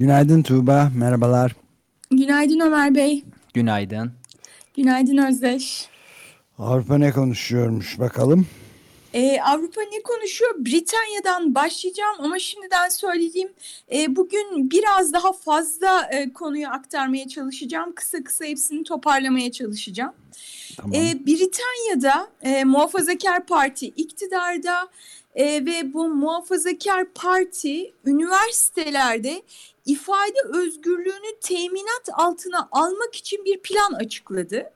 Günaydın Tuğba, merhabalar. Günaydın Ömer Bey. Günaydın. Günaydın Özdeş. Avrupa ne konuşuyormuş bakalım. Ee, Avrupa ne konuşuyor? Britanya'dan başlayacağım ama şimdiden söyleyeyim. E, bugün biraz daha fazla e, konuyu aktarmaya çalışacağım. Kısa kısa hepsini toparlamaya çalışacağım. Tamam. E, Britanya'da e, Muhafazakar Parti iktidarda e, ve bu Muhafazakar Parti üniversitelerde ifade özgürlüğünü teminat altına almak için bir plan açıkladı.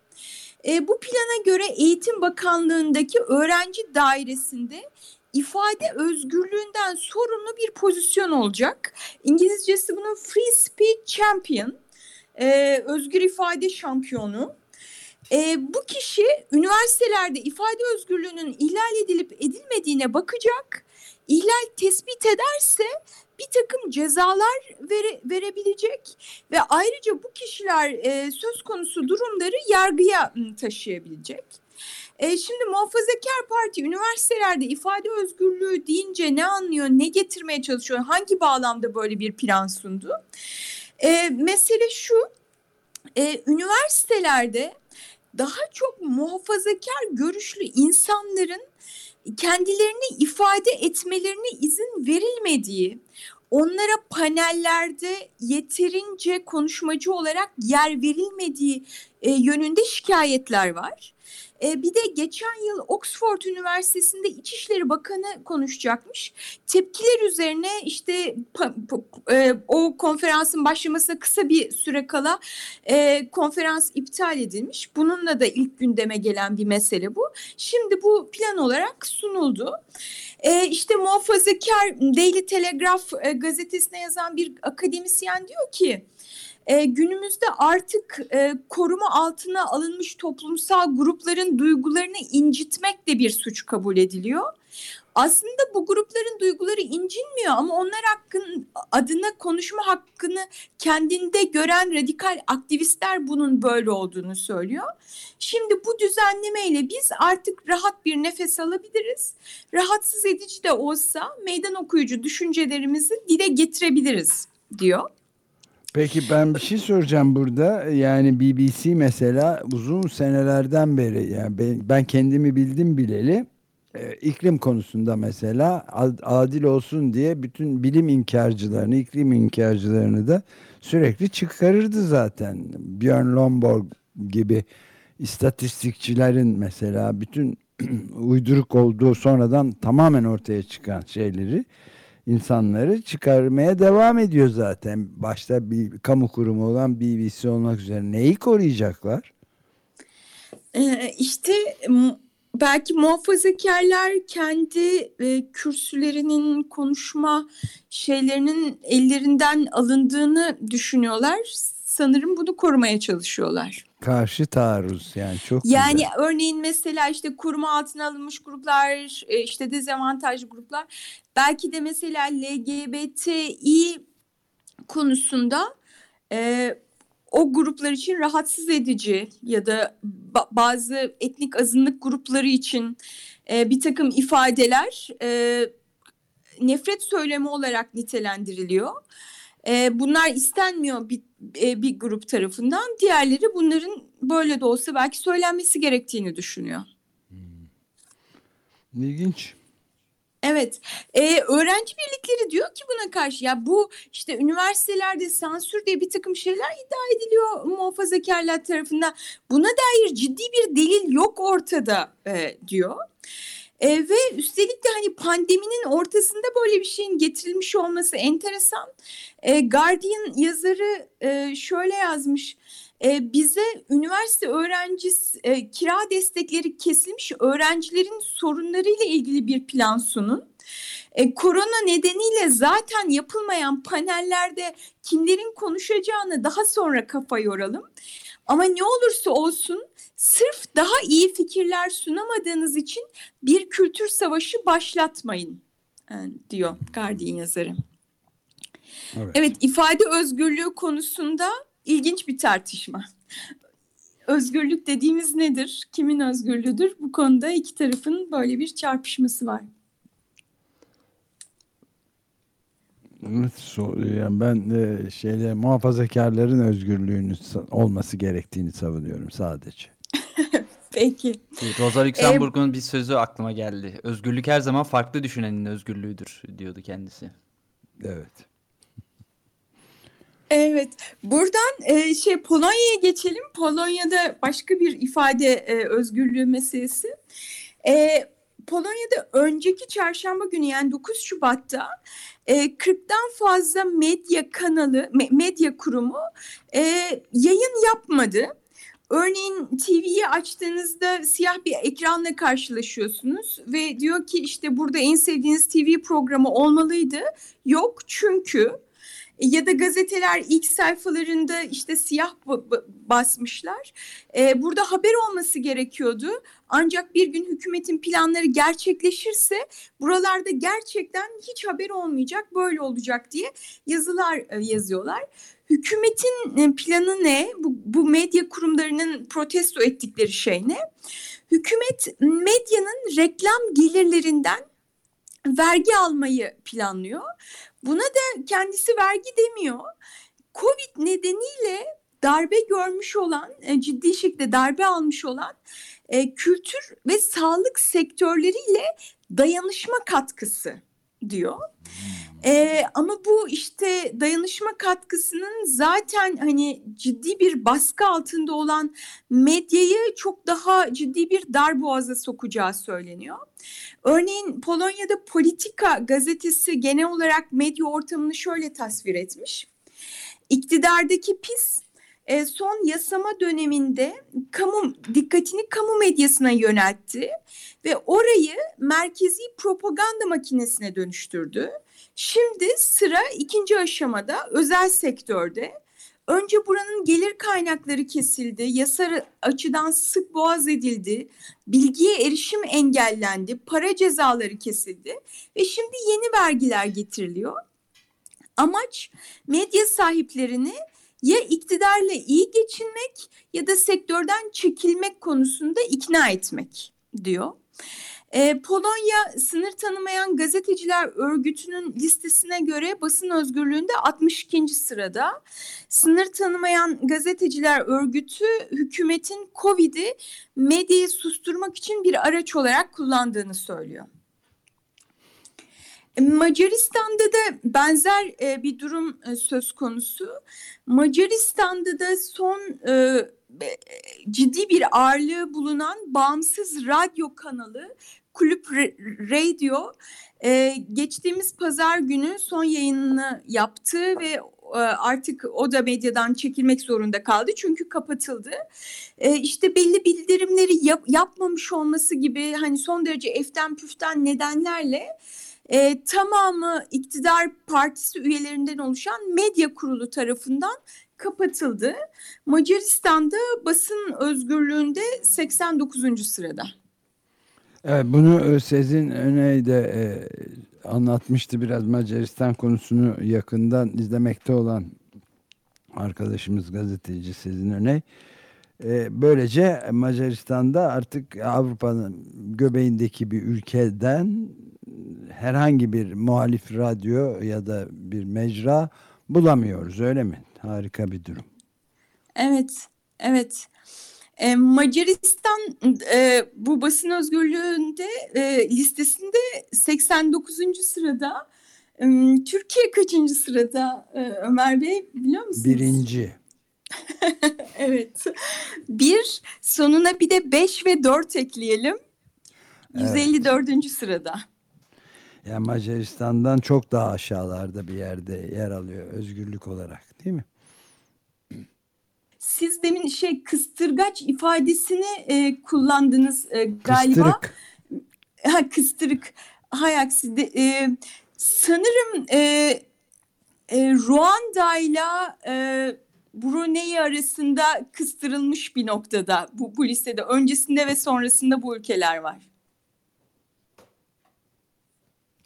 E, bu plana göre Eğitim Bakanlığı'ndaki öğrenci dairesinde ifade özgürlüğünden sorumlu bir pozisyon olacak. İngilizcesi bunun Free Speech Champion, e, özgür ifade şampiyonu. E, bu kişi üniversitelerde ifade özgürlüğünün ihlal edilip edilmediğine bakacak. İhlal tespit ederse bir takım cezalar vere, verebilecek ve ayrıca bu kişiler e, söz konusu durumları yargıya taşıyabilecek. E, şimdi Muhafazakar Parti üniversitelerde ifade özgürlüğü deyince ne anlıyor, ne getirmeye çalışıyor, hangi bağlamda böyle bir plan sundu? E, mesele şu, e, üniversitelerde daha çok muhafazakar görüşlü insanların kendilerini ifade etmelerine izin verilmediği, onlara panellerde yeterince konuşmacı olarak yer verilmediği e, yönünde şikayetler var. E, bir de geçen yıl Oxford Üniversitesi'nde İçişleri Bakanı konuşacakmış. Tepkiler üzerine işte e, o konferansın başlamasına kısa bir süre kala e, konferans iptal edilmiş. Bununla da ilk gündeme gelen bir mesele bu. Şimdi bu plan olarak sunuldu. E, işte muhafazakar Daily Telegraph e, gazetesine yazan bir akademisyen diyor ki e, günümüzde artık e, koruma altına alınmış toplumsal grupların duygularını incitmek de bir suç kabul ediliyor. Aslında bu grupların duyguları incinmiyor ama onlar hakkın adına konuşma hakkını kendinde gören radikal aktivistler bunun böyle olduğunu söylüyor. Şimdi bu düzenlemeyle biz artık rahat bir nefes alabiliriz. Rahatsız edici de olsa meydan okuyucu düşüncelerimizi dile getirebiliriz diyor. Peki ben bir şey soracağım burada. Yani BBC mesela uzun senelerden beri yani ben, kendimi bildim bileli e, iklim konusunda mesela adil olsun diye bütün bilim inkarcılarını, iklim inkarcılarını da sürekli çıkarırdı zaten. Björn Lomborg gibi istatistikçilerin mesela bütün uyduruk olduğu sonradan tamamen ortaya çıkan şeyleri insanları çıkarmaya devam ediyor zaten. Başta bir kamu kurumu olan BBC olmak üzere neyi koruyacaklar? Ee, işte belki muhafazakarlar kendi e, kürsülerinin konuşma şeylerinin ellerinden alındığını düşünüyorlar. Sanırım bunu korumaya çalışıyorlar. Karşı taarruz yani çok Yani güzel. örneğin mesela işte kurma altına alınmış gruplar, e, işte dezavantajlı gruplar. Belki de mesela LGBTİ konusunda e, o gruplar için rahatsız edici ya da ba bazı etnik azınlık grupları için e, bir takım ifadeler e, nefret söylemi olarak nitelendiriliyor. E, bunlar istenmiyor bir, e, bir grup tarafından. Diğerleri bunların böyle de olsa belki söylenmesi gerektiğini düşünüyor. Hmm. İlginç. Evet, ee, öğrenci birlikleri diyor ki buna karşı ya bu işte üniversitelerde sansür diye bir takım şeyler iddia ediliyor muhafazakarlar tarafından. Buna dair ciddi bir delil yok ortada e, diyor. E, ve üstelik de hani pandeminin ortasında böyle bir şeyin getirilmiş olması enteresan. E, Guardian yazarı e, şöyle yazmış. E, bize üniversite öğrencisi e, kira destekleri kesilmiş öğrencilerin sorunlarıyla ilgili bir plan sunun. E, korona nedeniyle zaten yapılmayan panellerde kimlerin konuşacağını daha sonra kafa yoralım. Ama ne olursa olsun sırf daha iyi fikirler sunamadığınız için bir kültür savaşı başlatmayın e, diyor Guardian yazarı. Evet. Evet ifade özgürlüğü konusunda ilginç bir tartışma. Özgürlük dediğimiz nedir? Kimin özgürlüğüdür? Bu konuda iki tarafın böyle bir çarpışması var. Evet, yani ben de şeyle muhafazakarların özgürlüğünü sa- olması gerektiğini savunuyorum sadece. Peki. Rosa Luxemburg'un bir sözü aklıma geldi. Özgürlük her zaman farklı düşünenin özgürlüğüdür diyordu kendisi. Evet. Evet. Buradan e, şey Polonya'ya geçelim. Polonya'da başka bir ifade e, özgürlüğü meselesi. E, Polonya'da önceki çarşamba günü yani 9 Şubat'ta e, 40'tan fazla medya kanalı, me- medya kurumu e, yayın yapmadı. Örneğin TV'yi açtığınızda siyah bir ekranla karşılaşıyorsunuz ve diyor ki işte burada en sevdiğiniz TV programı olmalıydı. Yok çünkü ya da gazeteler ilk sayfalarında işte siyah ba- ba- basmışlar. Ee, burada haber olması gerekiyordu. Ancak bir gün hükümetin planları gerçekleşirse buralarda gerçekten hiç haber olmayacak, böyle olacak diye yazılar e, yazıyorlar. Hükümetin e, planı ne? Bu, bu medya kurumlarının protesto ettikleri şey ne? Hükümet medyanın reklam gelirlerinden vergi almayı planlıyor. Buna da kendisi vergi demiyor. Covid nedeniyle darbe görmüş olan, e, ciddi şekilde darbe almış olan e, kültür ve sağlık sektörleriyle dayanışma katkısı diyor. E, ama bu işte dayanışma katkısının zaten hani ciddi bir baskı altında olan medyayı çok daha ciddi bir darboğaza sokacağı söyleniyor. Örneğin Polonya'da Politika gazetesi genel olarak medya ortamını şöyle tasvir etmiş. İktidardaki PiS e, son yasama döneminde kamu dikkatini kamu medyasına yöneltti ve orayı merkezi propaganda makinesine dönüştürdü. Şimdi sıra ikinci aşamada özel sektörde. Önce buranın gelir kaynakları kesildi, yasal açıdan sık boğaz edildi, bilgiye erişim engellendi, para cezaları kesildi ve şimdi yeni vergiler getiriliyor. Amaç medya sahiplerini ya iktidarla iyi geçinmek ya da sektörden çekilmek konusunda ikna etmek diyor. Ee, Polonya sınır tanımayan gazeteciler örgütünün listesine göre basın özgürlüğünde 62. sırada. Sınır tanımayan gazeteciler örgütü hükümetin Covid'i medyayı susturmak için bir araç olarak kullandığını söylüyor. Macaristan'da da benzer e, bir durum e, söz konusu. Macaristan'da da son e, ciddi bir ağırlığı bulunan bağımsız radyo kanalı Kulüp Radio e, geçtiğimiz pazar günü son yayınını yaptı ve e, artık o da medyadan çekilmek zorunda kaldı çünkü kapatıldı. E, işte belli bildirimleri yap, yapmamış olması gibi hani son derece eften püften nedenlerle e, tamamı iktidar partisi üyelerinden oluşan medya kurulu tarafından kapatıldı. Macaristan'da basın özgürlüğünde 89. sırada. Evet, bunu Sezin Öney de e, anlatmıştı biraz Macaristan konusunu yakından izlemekte olan arkadaşımız gazeteci Sezin Öney. E, böylece Macaristan'da artık Avrupa'nın göbeğindeki bir ülkeden herhangi bir muhalif radyo ya da bir mecra bulamıyoruz öyle mi? Harika bir durum. Evet, evet. E, Macaristan e, bu basın özgürlüğünde e, listesinde 89. sırada. E, Türkiye kaçıncı sırada e, Ömer Bey biliyor musunuz? Birinci. evet. Bir sonuna bir de 5 ve 4 ekleyelim. 154. Evet. sırada. Yani Macaristan'dan çok daha aşağılarda bir yerde yer alıyor özgürlük olarak değil mi? Siz demin şey kıstırgaç ifadesini e, kullandınız e, galiba. Kıstırık. Ha kıstırık. hay aksi de, e, sanırım e, e, Ruanda ile e, Brunei arasında kıstırılmış bir noktada bu, bu listede. Öncesinde ve sonrasında bu ülkeler var.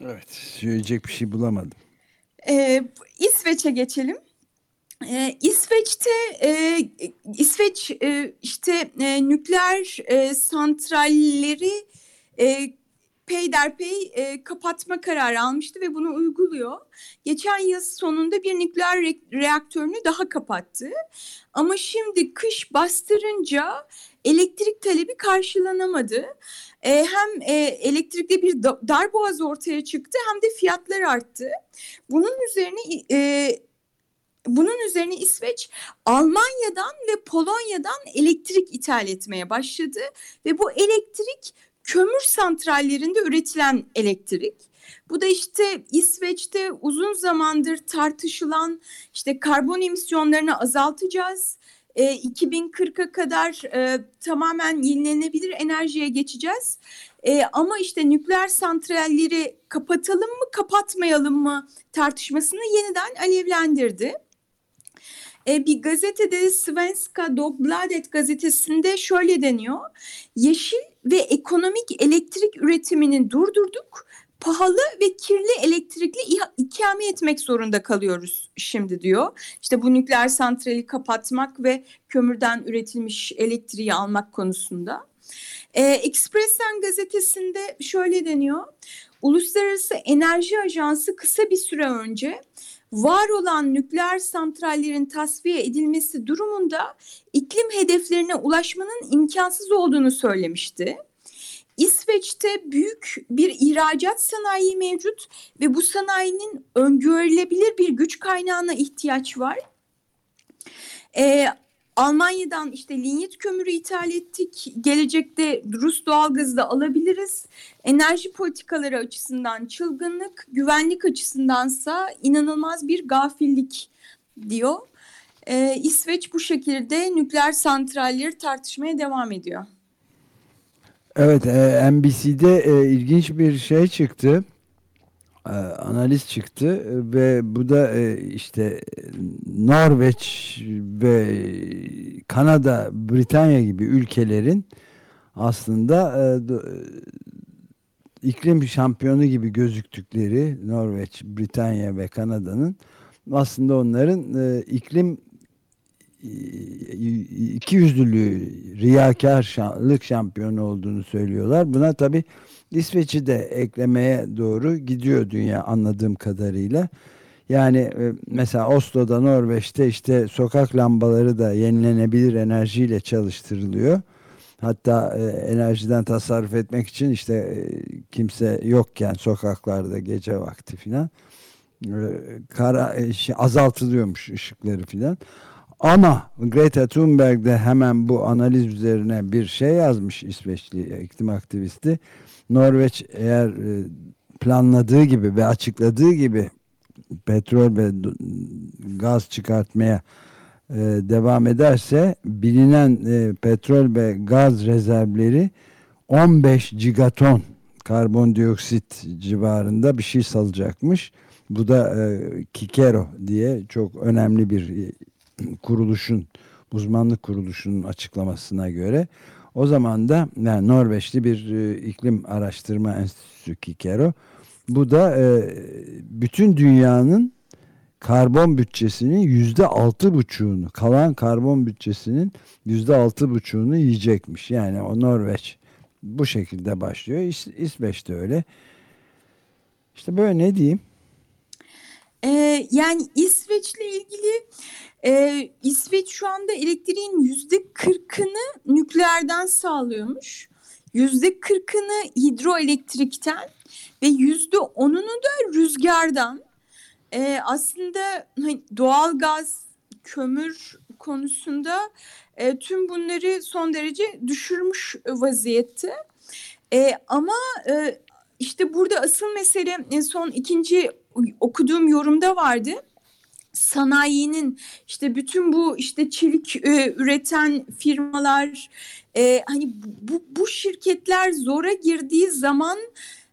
Evet, söyleyecek bir şey bulamadım. Ee, İsveç'e geçelim. Ee, İsveç'te e, İsveç e, işte e, nükleer e, santralleri e, peyderpey e, kapatma kararı almıştı ve bunu uyguluyor. Geçen yıl sonunda bir nükleer re reaktörünü daha kapattı. Ama şimdi kış bastırınca elektrik talebi karşılanamadı. E, hem e, elektrikte bir da darboğaz ortaya çıktı hem de fiyatlar arttı. Bunun üzerine e, bunun üzerine İsveç Almanya'dan ve Polonya'dan elektrik ithal etmeye başladı ve bu elektrik kömür santrallerinde üretilen elektrik. Bu da işte İsveç'te uzun zamandır tartışılan işte karbon emisyonlarını azaltacağız. E, 2040'a kadar e, tamamen yenilenebilir enerjiye geçeceğiz. E, ama işte nükleer santralleri kapatalım mı kapatmayalım mı tartışmasını yeniden alevlendirdi. E, bir gazetede Svenska Dagbladet gazetesinde şöyle deniyor. Yeşil ve ekonomik elektrik üretimini durdurduk. Pahalı ve kirli elektrikli ikame etmek zorunda kalıyoruz şimdi diyor. İşte bu nükleer santrali kapatmak ve kömürden üretilmiş elektriği almak konusunda. E, Expressen gazetesinde şöyle deniyor. Uluslararası Enerji Ajansı kısa bir süre önce var olan nükleer santrallerin tasfiye edilmesi durumunda iklim hedeflerine ulaşmanın imkansız olduğunu söylemişti. İsveç'te büyük bir ihracat sanayi mevcut ve bu sanayinin öngörülebilir bir güç kaynağına ihtiyaç var. Ee, Almanya'dan işte linyit kömürü ithal ettik. Gelecekte Rus doğalgazı da alabiliriz. Enerji politikaları açısından çılgınlık, güvenlik açısındansa inanılmaz bir gafillik diyor. Ee, İsveç bu şekilde nükleer santralleri tartışmaya devam ediyor. Evet, e, NBC'de e, ilginç bir şey çıktı. E, analiz çıktı e, ve bu da e, işte Norveç ve Kanada, Britanya gibi ülkelerin aslında iklim şampiyonu gibi gözüktükleri Norveç, Britanya ve Kanada'nın aslında onların iklim iki yüzlülüğü riyakarlık şampiyonu olduğunu söylüyorlar. Buna tabi İsveç'i de eklemeye doğru gidiyor dünya anladığım kadarıyla. Yani e, mesela Oslo'da Norveç'te işte sokak lambaları da yenilenebilir enerjiyle çalıştırılıyor. Hatta e, enerjiden tasarruf etmek için işte e, kimse yokken sokaklarda gece vakti filan kara şey, azaltılıyormuş ışıkları filan. Ama Greta Thunberg de hemen bu analiz üzerine bir şey yazmış İsveçli iklim aktivisti. Norveç eğer e, planladığı gibi ve açıkladığı gibi petrol ve gaz çıkartmaya e, devam ederse bilinen e, petrol ve gaz rezervleri 15 gigaton karbondioksit civarında bir şey salacakmış. Bu da Kikero diye çok önemli bir kuruluşun uzmanlık kuruluşunun açıklamasına göre o zaman da yani Norveçli bir e, iklim araştırma enstitüsü Kikero bu da e, bütün dünyanın karbon bütçesinin yüzde altı buçuğunu kalan karbon bütçesinin yüzde altı buçuğunu yiyecekmiş. Yani o Norveç bu şekilde başlıyor. İs İsveç de öyle. İşte böyle ne diyeyim? Ee, yani İsveç'le ilgili ee, İsveç şu anda elektriğin yüzde kırkını nükleerden sağlıyormuş. Yüzde kırkını hidroelektrikten ve yüzde onunu da rüzgardan. Ee, aslında hani doğal gaz, kömür konusunda e, tüm bunları son derece düşürmüş vaziyette. E, ama e, işte burada asıl mesele en son ikinci okuduğum yorumda vardı sanayinin işte bütün bu işte çelik e, üreten firmalar e, hani bu, bu şirketler zora girdiği zaman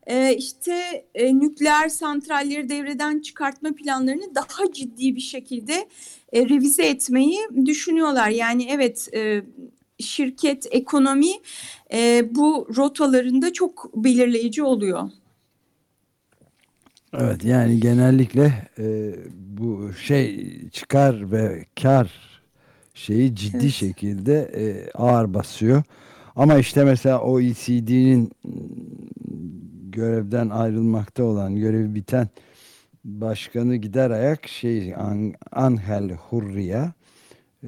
e, işte e, nükleer santralleri devreden çıkartma planlarını daha ciddi bir şekilde e, revize etmeyi düşünüyorlar. Yani evet e, şirket, ekonomi e, bu rotalarında çok belirleyici oluyor. Evet yani genellikle e, bu şey çıkar ve kar şeyi ciddi Evet. şekilde e, ağır basıyor. Ama işte mesela OECD'nin görevden ayrılmakta olan, görevi biten başkanı gider ayak şey An- Angel Hurria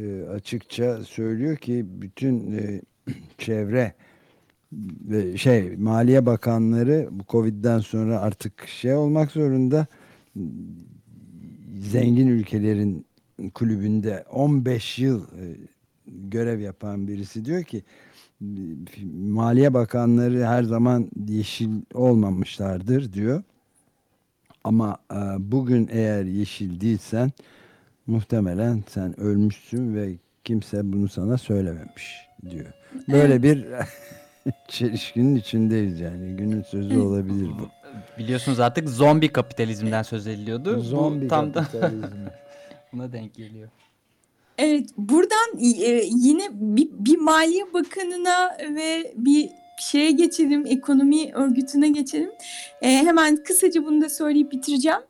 e, açıkça söylüyor ki bütün e, çevre şey Maliye Bakanları bu Covid'den sonra artık şey olmak zorunda zengin ülkelerin kulübünde 15 yıl e, görev yapan birisi diyor ki Maliye Bakanları her zaman yeşil olmamışlardır diyor. Ama e, bugün eğer yeşil değilsen muhtemelen sen ölmüşsün ve kimse bunu sana söylememiş diyor. Böyle bir çelişkinin içindeyiz yani. Günün sözü olabilir bu. Biliyorsunuz artık zombi kapitalizmden söz ediliyordu. Zombi Bu tam da kapitalizmi. buna denk geliyor. Evet, buradan e, yine bir, bir Maliye Bakanı'na ve bir şeye geçelim, ekonomi örgütüne geçelim. E, hemen kısaca bunu da söyleyip bitireceğim.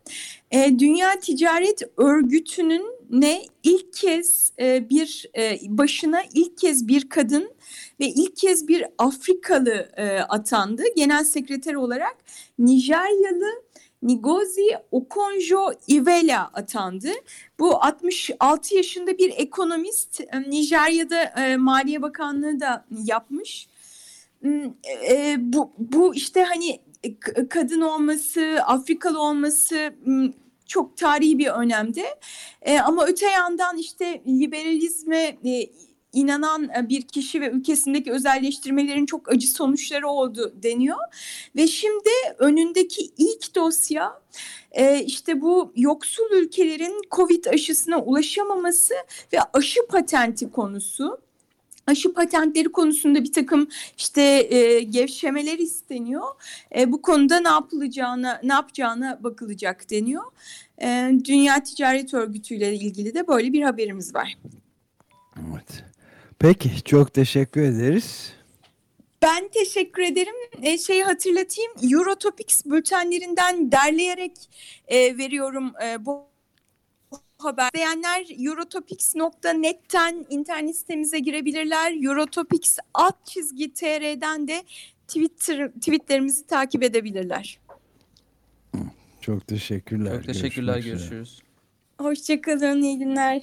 E, Dünya Ticaret Örgütü'nün ne ilk kez e, bir e, başına ilk kez bir kadın ve ilk kez bir Afrikalı e, atandı genel sekreter olarak Nijeryalı Ngozi Okonjo-Iweala atandı. Bu 66 yaşında bir ekonomist e, Nijerya'da e, Maliye Bakanlığı da yapmış. Hmm, e, bu, bu işte hani kadın olması, Afrikalı olması hmm, çok tarihi bir önemde. E, ama öte yandan işte liberalizme e, inanan e, bir kişi ve ülkesindeki özelleştirmelerin çok acı sonuçları oldu deniyor. Ve şimdi önündeki ilk dosya e, işte bu yoksul ülkelerin Covid aşısına ulaşamaması ve aşı patenti konusu. Aşı patentleri konusunda bir takım işte e, gevşemeler isteniyor. E, bu konuda ne yapılacağına, ne yapacağına bakılacak deniyor. E, Dünya Ticaret Örgütü ile ilgili de böyle bir haberimiz var. Evet. Peki çok teşekkür ederiz. Ben teşekkür ederim. E, şeyi hatırlatayım. Eurotopics bültenlerinden derleyerek e, veriyorum e, bu haber. İsteyenler eurotopics.net'ten internet sitemize girebilirler. Eurotopics alt çizgi tr'den de Twitter tweetlerimizi takip edebilirler. Çok teşekkürler. Çok teşekkürler. Görüşmek. Görüşürüz. Hoşçakalın. iyi günler.